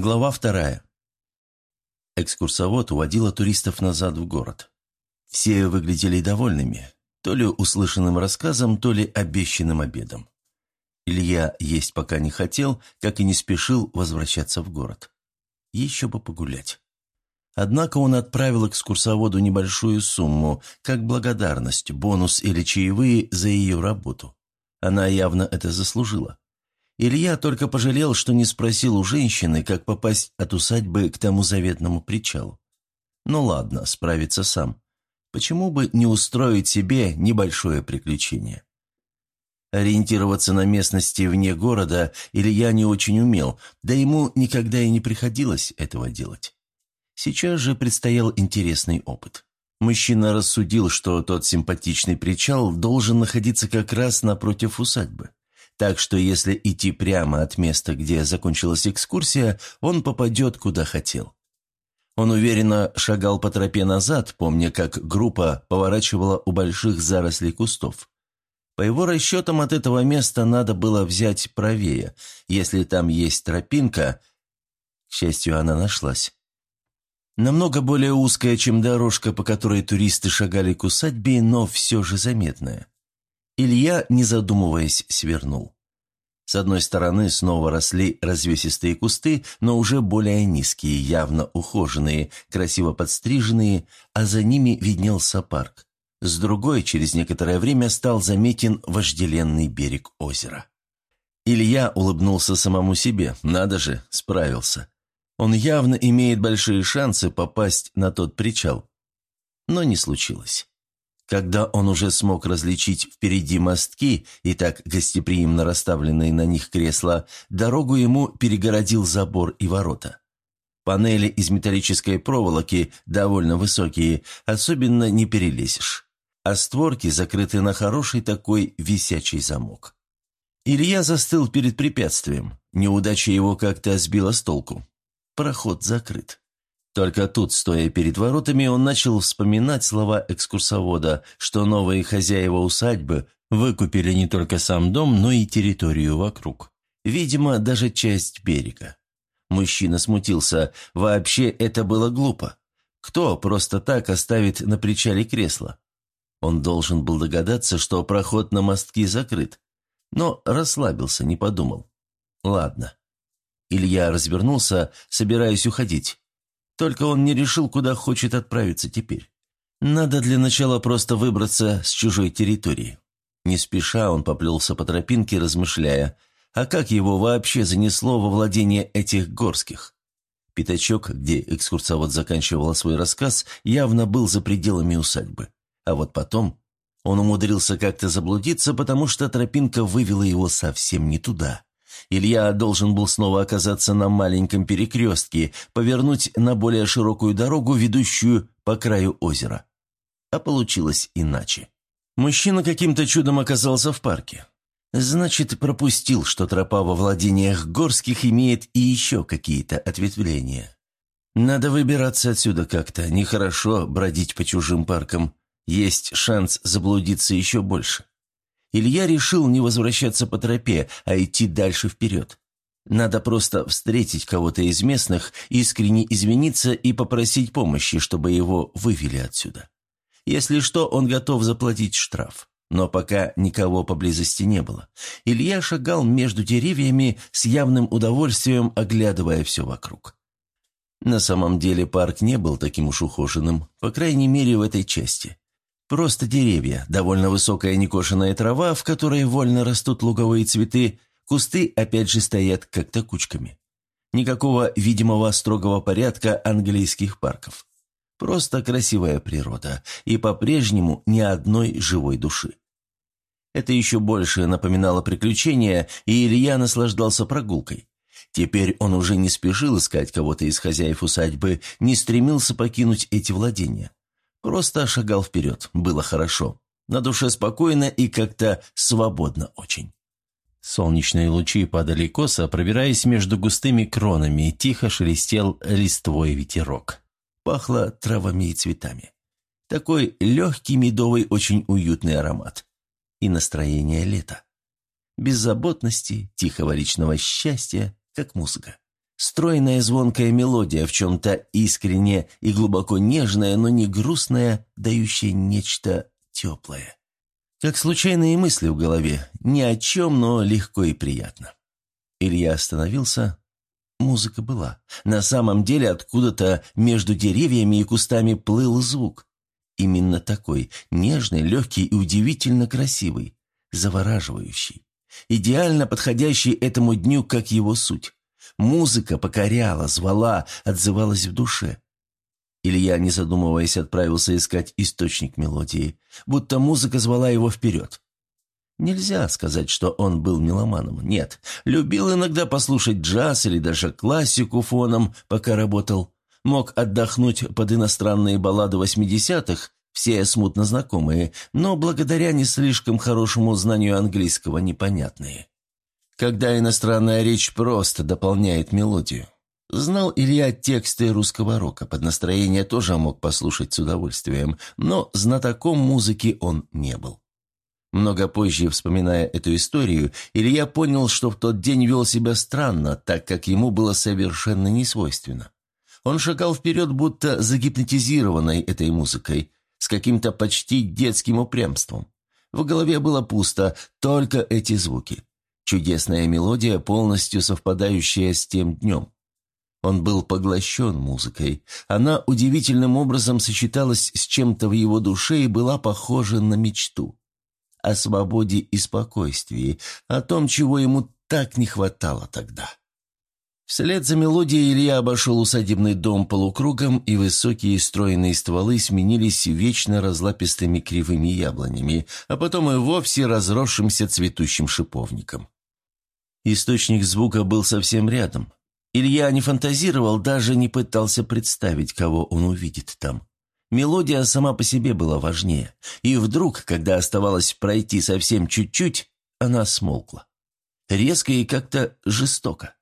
Глава вторая. Экскурсовод уводила туристов назад в город. Все выглядели довольными, то ли услышанным рассказом, то ли обещанным обедом. Илья есть пока не хотел, как и не спешил возвращаться в город. Еще бы погулять. Однако он отправил экскурсоводу небольшую сумму, как благодарность, бонус или чаевые за ее работу. Она явно это заслужила. Илья только пожалел, что не спросил у женщины, как попасть от усадьбы к тому заветному причалу. Ну ладно, справится сам. Почему бы не устроить себе небольшое приключение? Ориентироваться на местности вне города Илья не очень умел, да ему никогда и не приходилось этого делать. Сейчас же предстоял интересный опыт. Мужчина рассудил, что тот симпатичный причал должен находиться как раз напротив усадьбы. Так что если идти прямо от места, где закончилась экскурсия, он попадет куда хотел. Он уверенно шагал по тропе назад, помня, как группа поворачивала у больших зарослей кустов. По его расчетам, от этого места надо было взять правее, если там есть тропинка. К счастью, она нашлась. Намного более узкая, чем дорожка, по которой туристы шагали к усадьбе, но все же заметная. Илья, не задумываясь, свернул. С одной стороны снова росли развесистые кусты, но уже более низкие, явно ухоженные, красиво подстриженные, а за ними виднелся парк. С другой, через некоторое время стал заметен вожделенный берег озера. Илья улыбнулся самому себе. Надо же, справился. Он явно имеет большие шансы попасть на тот причал. Но не случилось. Когда он уже смог различить впереди мостки и так гостеприимно расставленные на них кресла, дорогу ему перегородил забор и ворота. Панели из металлической проволоки, довольно высокие, особенно не перелезешь. А створки закрыты на хороший такой висячий замок. Илья застыл перед препятствием. Неудача его как-то сбила с толку. Проход закрыт. Только тут, стоя перед воротами, он начал вспоминать слова экскурсовода, что новые хозяева усадьбы выкупили не только сам дом, но и территорию вокруг. Видимо, даже часть берега. Мужчина смутился. Вообще это было глупо. Кто просто так оставит на причале кресло? Он должен был догадаться, что проход на мостки закрыт. Но расслабился, не подумал. Ладно. Илья развернулся, собираясь уходить. Только он не решил, куда хочет отправиться теперь. Надо для начала просто выбраться с чужой территории. Не спеша он поплелся по тропинке, размышляя, а как его вообще занесло во владение этих горских? Пятачок, где экскурсовод заканчивал свой рассказ, явно был за пределами усадьбы. А вот потом он умудрился как-то заблудиться, потому что тропинка вывела его совсем не туда. Илья должен был снова оказаться на маленьком перекрестке, повернуть на более широкую дорогу, ведущую по краю озера. А получилось иначе. Мужчина каким-то чудом оказался в парке. Значит, пропустил, что тропа во владениях горских имеет и еще какие-то ответвления. Надо выбираться отсюда как-то, нехорошо бродить по чужим паркам. Есть шанс заблудиться еще больше. Илья решил не возвращаться по тропе, а идти дальше вперед. Надо просто встретить кого-то из местных, искренне извиниться и попросить помощи, чтобы его вывели отсюда. Если что, он готов заплатить штраф. Но пока никого поблизости не было. Илья шагал между деревьями с явным удовольствием, оглядывая все вокруг. На самом деле парк не был таким уж ухоженным, по крайней мере в этой части. Просто деревья, довольно высокая некошенная трава, в которой вольно растут луговые цветы, кусты опять же стоят как-то кучками. Никакого видимого строгого порядка английских парков. Просто красивая природа и по-прежнему ни одной живой души. Это еще больше напоминало приключения, и Илья наслаждался прогулкой. Теперь он уже не спешил искать кого-то из хозяев усадьбы, не стремился покинуть эти владения. Просто шагал вперед, было хорошо. На душе спокойно и как-то свободно очень. Солнечные лучи падали косо, пробираясь между густыми кронами, тихо шелестел листвой ветерок. Пахло травами и цветами. Такой легкий, медовый, очень уютный аромат. И настроение лета. Беззаботности, тихого личного счастья, как музыка. Стройная звонкая мелодия, в чем-то искренне и глубоко нежная, но не грустная, дающая нечто теплое. Как случайные мысли в голове, ни о чем, но легко и приятно. Илья остановился. Музыка была. На самом деле откуда-то между деревьями и кустами плыл звук. Именно такой, нежный, легкий и удивительно красивый, завораживающий. Идеально подходящий этому дню, как его суть. Музыка покоряла, звала, отзывалась в душе. Илья, не задумываясь, отправился искать источник мелодии, будто музыка звала его вперед. Нельзя сказать, что он был меломаном. Нет, любил иногда послушать джаз или даже классику фоном, пока работал. Мог отдохнуть под иностранные баллады восьмидесятых, все смутно знакомые, но благодаря не слишком хорошему знанию английского непонятные когда иностранная речь просто дополняет мелодию. Знал Илья тексты русского рока, под настроение тоже мог послушать с удовольствием, но знатоком музыки он не был. Много позже, вспоминая эту историю, Илья понял, что в тот день вел себя странно, так как ему было совершенно несвойственно. Он шагал вперед, будто загипнотизированной этой музыкой, с каким-то почти детским упрямством. В голове было пусто, только эти звуки. Чудесная мелодия, полностью совпадающая с тем днем. Он был поглощен музыкой. Она удивительным образом сочеталась с чем-то в его душе и была похожа на мечту. О свободе и спокойствии, о том, чего ему так не хватало тогда. Вслед за мелодией Илья обошел усадебный дом полукругом, и высокие стройные стволы сменились вечно разлапистыми кривыми яблонями, а потом и вовсе разросшимся цветущим шиповником. Источник звука был совсем рядом. Илья не фантазировал, даже не пытался представить, кого он увидит там. Мелодия сама по себе была важнее. И вдруг, когда оставалось пройти совсем чуть-чуть, она смолкла. Резко и как-то жестоко.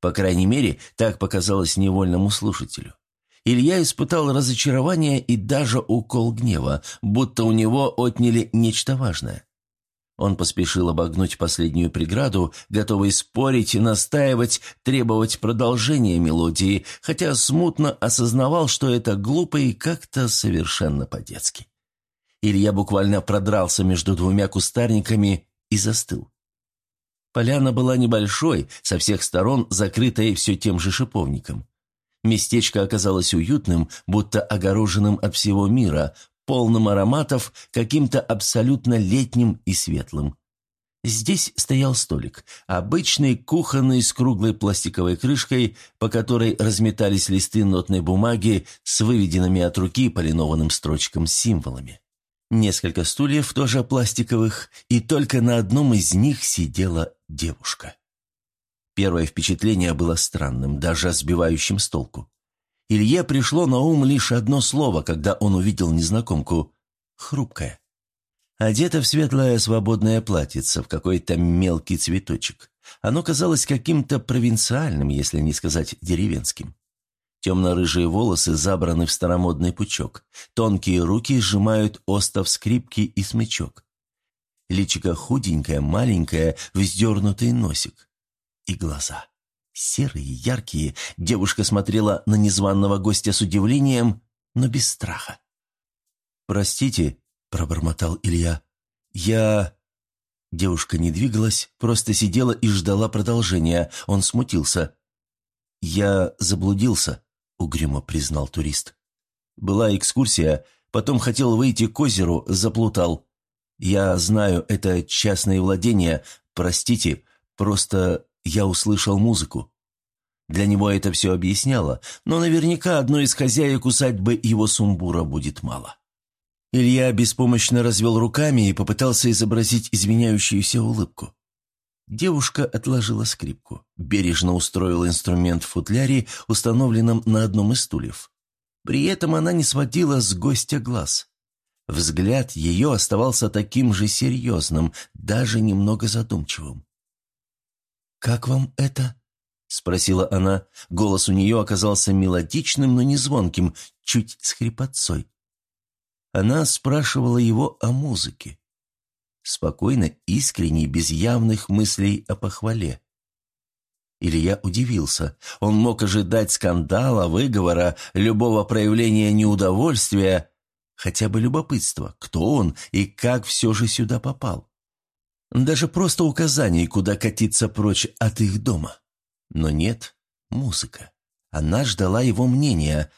По крайней мере, так показалось невольному слушателю. Илья испытал разочарование и даже укол гнева, будто у него отняли нечто важное. Он поспешил обогнуть последнюю преграду, готовый спорить, настаивать, требовать продолжения мелодии, хотя смутно осознавал, что это глупо и как-то совершенно по-детски. Илья буквально продрался между двумя кустарниками и застыл. Поляна была небольшой, со всех сторон закрытая все тем же шиповником. Местечко оказалось уютным, будто огороженным от всего мира, полным ароматов, каким-то абсолютно летним и светлым. Здесь стоял столик, обычный кухонный с круглой пластиковой крышкой, по которой разметались листы нотной бумаги с выведенными от руки полинованным строчком символами. Несколько стульев, тоже пластиковых, и только на одном из них сидела девушка. Первое впечатление было странным, даже сбивающим с толку. Илье пришло на ум лишь одно слово, когда он увидел незнакомку – хрупкая. Одета в светлое свободное платьице, в какой-то мелкий цветочек. Оно казалось каким-то провинциальным, если не сказать деревенским. Темно-рыжие волосы забраны в старомодный пучок. Тонкие руки сжимают остов скрипки и смычок. Личико худенькое, маленькое, вздернутый носик. И глаза. Серые, яркие, девушка смотрела на незваного гостя с удивлением, но без страха. «Простите», — пробормотал Илья, — «я...» Девушка не двигалась, просто сидела и ждала продолжения. Он смутился. «Я заблудился», — угрюмо признал турист. «Была экскурсия, потом хотел выйти к озеру, заплутал. Я знаю, это частное владение, простите, просто я услышал музыку. Для него это все объясняло, но наверняка одной из хозяек усадьбы его сумбура будет мало. Илья беспомощно развел руками и попытался изобразить извиняющуюся улыбку. Девушка отложила скрипку, бережно устроила инструмент в футляре, установленном на одном из стульев. При этом она не сводила с гостя глаз. Взгляд ее оставался таким же серьезным, даже немного задумчивым. «Как вам это?» — спросила она. Голос у нее оказался мелодичным, но не звонким, чуть с хрипотцой. Она спрашивала его о музыке. Спокойно, искренне, без явных мыслей о похвале. Илья удивился. Он мог ожидать скандала, выговора, любого проявления неудовольствия, хотя бы любопытства, кто он и как все же сюда попал. Даже просто указаний, куда катиться прочь от их дома. Но нет, музыка. Она ждала его мнения,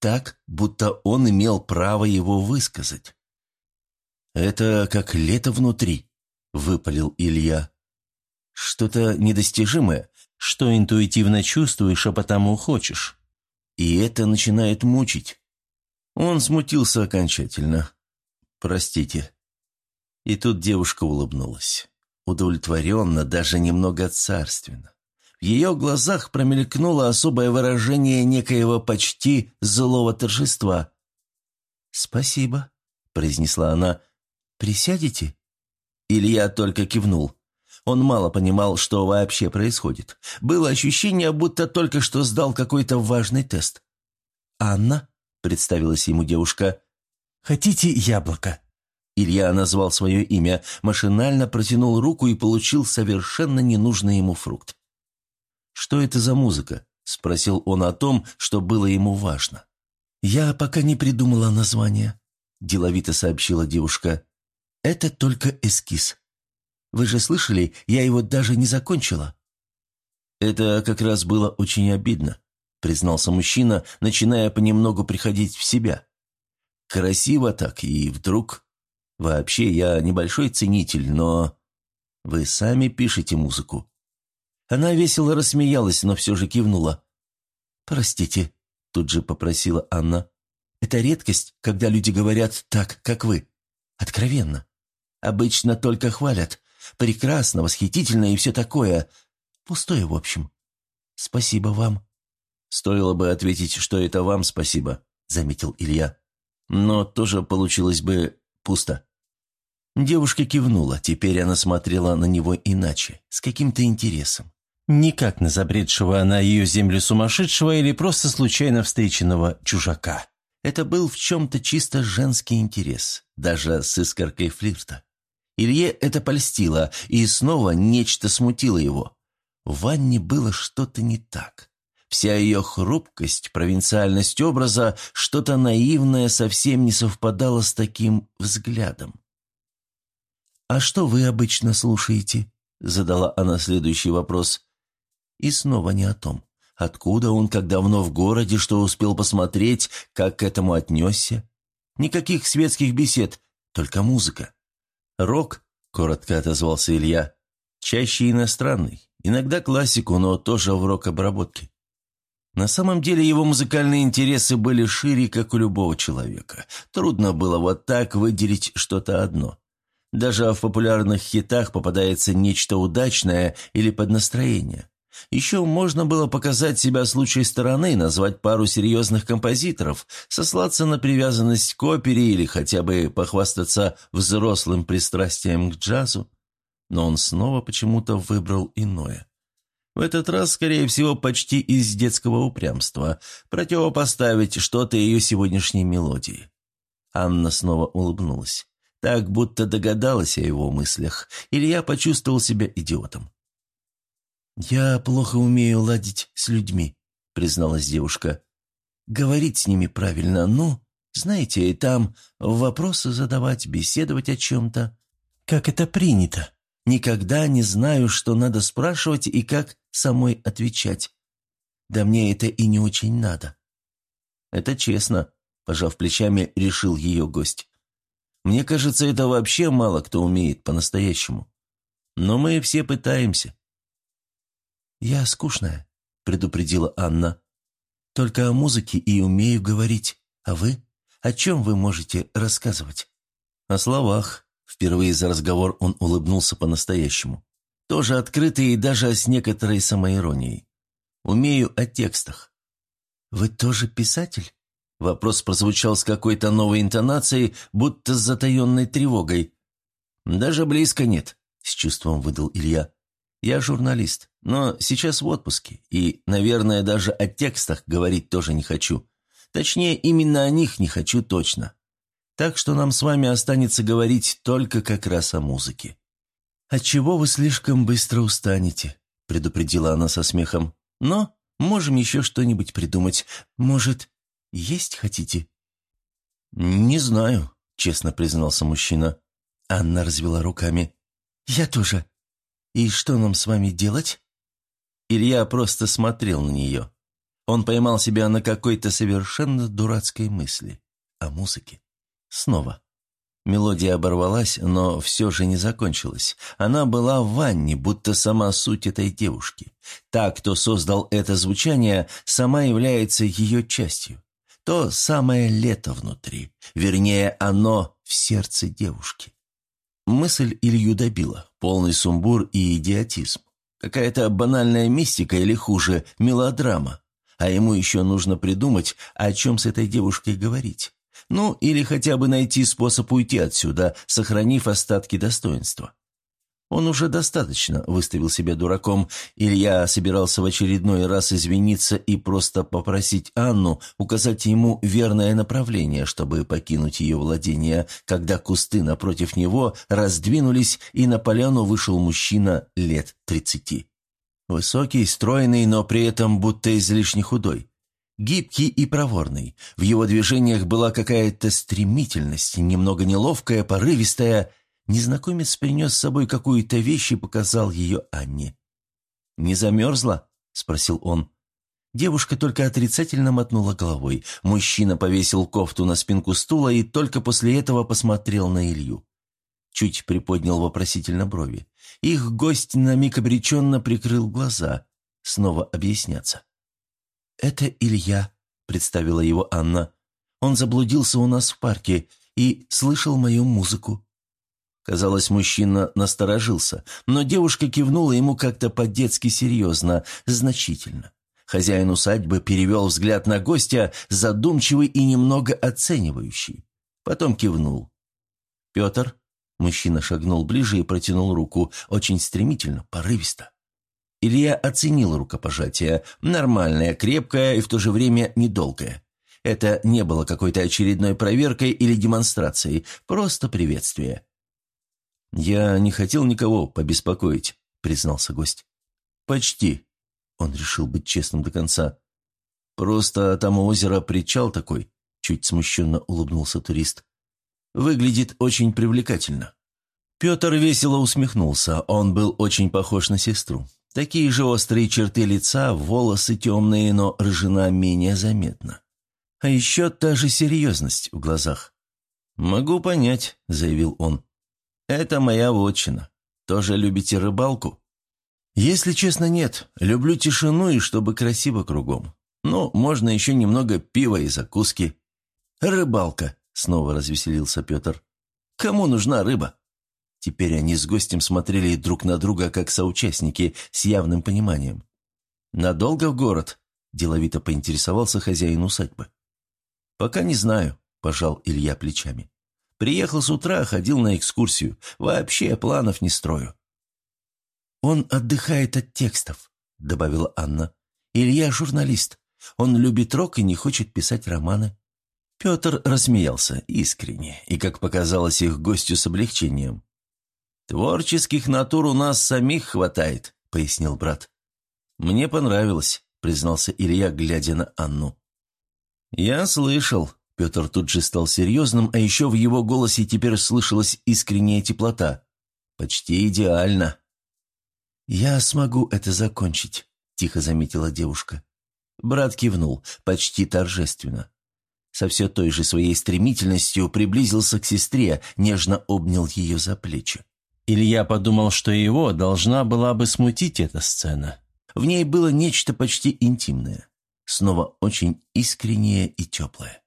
так, будто он имел право его высказать. «Это как лето внутри», — выпалил Илья. «Что-то недостижимое, что интуитивно чувствуешь, а потому хочешь. И это начинает мучить». Он смутился окончательно. «Простите». И тут девушка улыбнулась. Удовлетворенно, даже немного царственно. В ее глазах промелькнуло особое выражение некоего почти злого торжества. «Спасибо», — произнесла она. «Присядете?» Илья только кивнул. Он мало понимал, что вообще происходит. Было ощущение, будто только что сдал какой-то важный тест. «Анна?» — представилась ему девушка. «Хотите яблоко?» Илья назвал свое имя, машинально протянул руку и получил совершенно ненужный ему фрукт. «Что это за музыка?» – спросил он о том, что было ему важно. «Я пока не придумала название», – деловито сообщила девушка. «Это только эскиз. Вы же слышали, я его даже не закончила». «Это как раз было очень обидно», – признался мужчина, начиная понемногу приходить в себя. «Красиво так, и вдруг...» «Вообще, я небольшой ценитель, но...» «Вы сами пишете музыку. Она весело рассмеялась, но все же кивнула. «Простите», — тут же попросила Анна. «Это редкость, когда люди говорят так, как вы. Откровенно. Обычно только хвалят. Прекрасно, восхитительно и все такое. Пустое, в общем. Спасибо вам». «Стоило бы ответить, что это вам спасибо», — заметил Илья. «Но тоже получилось бы пусто». Девушка кивнула, теперь она смотрела на него иначе, с каким-то интересом. Не как на забредшего на ее землю сумасшедшего или просто случайно встреченного чужака. Это был в чем-то чисто женский интерес, даже с искоркой флирта. Илье это польстило, и снова нечто смутило его. В Ванне было что-то не так. Вся ее хрупкость, провинциальность образа, что-то наивное совсем не совпадало с таким взглядом. «А что вы обычно слушаете?» — задала она следующий вопрос. И снова не о том. Откуда он, как давно в городе, что успел посмотреть, как к этому отнесся? Никаких светских бесед, только музыка. «Рок», — коротко отозвался Илья, — «чаще иностранный, иногда классику, но тоже в рок-обработке». На самом деле его музыкальные интересы были шире, как у любого человека. Трудно было вот так выделить что-то одно. Даже в популярных хитах попадается нечто удачное или под настроение. Еще можно было показать себя с лучшей стороны, назвать пару серьезных композиторов, сослаться на привязанность к опере или хотя бы похвастаться взрослым пристрастием к джазу. Но он снова почему-то выбрал иное. В этот раз, скорее всего, почти из детского упрямства, противопоставить что-то ее сегодняшней мелодии. Анна снова улыбнулась. Так, будто догадалась о его мыслях, Илья почувствовал себя идиотом. «Я плохо умею ладить с людьми», — призналась девушка. «Говорить с ними правильно, ну, знаете, там вопросы задавать, беседовать о чем-то. Как это принято. Никогда не знаю, что надо спрашивать и как самой отвечать. Да мне это и не очень надо». «Это честно», — пожав плечами, решил ее гость. «Мне кажется, это вообще мало кто умеет по-настоящему. Но мы все пытаемся». «Я скучная», — предупредила Анна. «Только о музыке и умею говорить. А вы? О чем вы можете рассказывать?» «О словах». Впервые за разговор он улыбнулся по-настоящему. Тоже открытый и даже с некоторой самоиронией. «Умею о текстах». «Вы тоже писатель?» Вопрос прозвучал с какой-то новой интонацией, будто с затаенной тревогой. «Даже близко нет», — с чувством выдал Илья. «Я журналист, но сейчас в отпуске, и, наверное, даже о текстах говорить тоже не хочу. Точнее, именно о них не хочу точно. Так что нам с вами останется говорить только как раз о музыке». «Отчего вы слишком быстро устанете?» предупредила она со смехом. «Но можем еще что-нибудь придумать. Может, есть хотите?» «Не знаю», — честно признался мужчина. Анна развела руками. «Я тоже. И что нам с вами делать?» Илья просто смотрел на нее. Он поймал себя на какой-то совершенно дурацкой мысли. О музыке. Снова. Мелодия оборвалась, но все же не закончилась. Она была в ванне, будто сама суть этой девушки. Та, кто создал это звучание, сама является ее частью. То самое лето внутри, вернее, оно в сердце девушки. Мысль Илью добила, полный сумбур и идиотизм. Какая-то банальная мистика или хуже, мелодрама. А ему еще нужно придумать, о чем с этой девушкой говорить. Ну, или хотя бы найти способ уйти отсюда, сохранив остатки достоинства. Он уже достаточно выставил себя дураком. Илья собирался в очередной раз извиниться и просто попросить Анну указать ему верное направление, чтобы покинуть ее владение, когда кусты напротив него раздвинулись, и на поляну вышел мужчина лет тридцати. Высокий, стройный, но при этом будто излишне худой. Гибкий и проворный. В его движениях была какая-то стремительность, немного неловкая, порывистая. Незнакомец принес с собой какую-то вещь и показал ее Анне. «Не замерзла?» – спросил он. Девушка только отрицательно мотнула головой. Мужчина повесил кофту на спинку стула и только после этого посмотрел на Илью. Чуть приподнял вопросительно брови. Их гость на миг обреченно прикрыл глаза. Снова объясняться. «Это Илья», — представила его Анна. «Он заблудился у нас в парке и слышал мою музыку». Казалось, мужчина насторожился, но девушка кивнула ему как-то по-детски серьезно, значительно. Хозяин усадьбы перевел взгляд на гостя, задумчивый и немного оценивающий. Потом кивнул. «Петр?» Мужчина шагнул ближе и протянул руку, очень стремительно, порывисто. Илья оценил рукопожатие. Нормальное, крепкое и в то же время недолгое. Это не было какой-то очередной проверкой или демонстрацией, просто приветствие. «Я не хотел никого побеспокоить», — признался гость. «Почти», — он решил быть честным до конца. «Просто там у озера причал такой», — чуть смущенно улыбнулся турист. «Выглядит очень привлекательно». Петр весело усмехнулся, он был очень похож на сестру. Такие же острые черты лица, волосы темные, но рыжина менее заметна. А еще та же серьезность в глазах. «Могу понять», — заявил он. «Это моя вотчина. Тоже любите рыбалку?» «Если честно, нет. Люблю тишину и чтобы красиво кругом. Ну, можно еще немного пива и закуски». «Рыбалка», — снова развеселился Петр. «Кому нужна рыба?» Теперь они с гостем смотрели друг на друга, как соучастники, с явным пониманием. «Надолго в город?» – деловито поинтересовался хозяин усадьбы. «Пока не знаю», – пожал Илья плечами. «Приехал с утра, ходил на экскурсию. Вообще планов не строю». «Он отдыхает от текстов», – добавила Анна. «Илья журналист. Он любит рок и не хочет писать романы». Петр рассмеялся искренне и, как показалось их гостю с облегчением. «Творческих натур у нас самих хватает», — пояснил брат. «Мне понравилось», — признался Илья, глядя на Анну. «Я слышал», — Петр тут же стал серьезным, а еще в его голосе теперь слышалась искренняя теплота. «Почти идеально». «Я смогу это закончить», — тихо заметила девушка. Брат кивнул, почти торжественно. Со все той же своей стремительностью приблизился к сестре, нежно обнял ее за плечи. Илья подумал, что его должна была бы смутить эта сцена. В ней было нечто почти интимное. Снова очень искреннее и теплое.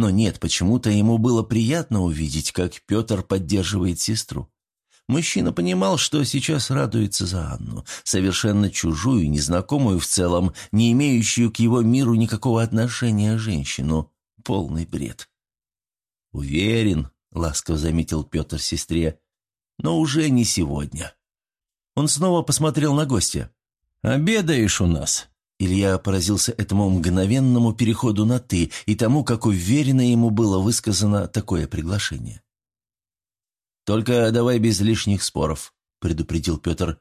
Но нет, почему-то ему было приятно увидеть, как Петр поддерживает сестру. Мужчина понимал, что сейчас радуется за Анну, совершенно чужую, незнакомую в целом, не имеющую к его миру никакого отношения женщину. Полный бред. «Уверен», — ласково заметил Петр сестре, но уже не сегодня. Он снова посмотрел на гостя. «Обедаешь у нас?» Илья поразился этому мгновенному переходу на «ты» и тому, как уверенно ему было высказано такое приглашение. «Только давай без лишних споров», — предупредил Петр.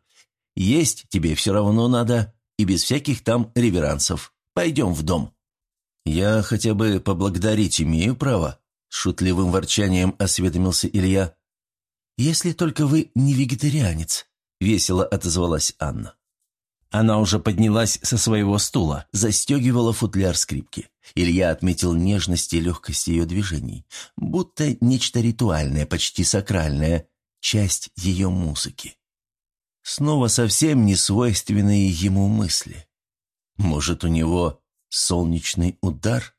Есть тебе все равно надо, и без всяких там реверансов. Пойдем в дом». «Я хотя бы поблагодарить имею право», — шутливым ворчанием осведомился Илья. «Если только вы не вегетарианец», — весело отозвалась Анна. Она уже поднялась со своего стула, застегивала футляр скрипки. Илья отметил нежность и легкость ее движений, будто нечто ритуальное, почти сакральное, часть ее музыки. Снова совсем не свойственные ему мысли. Может, у него солнечный удар?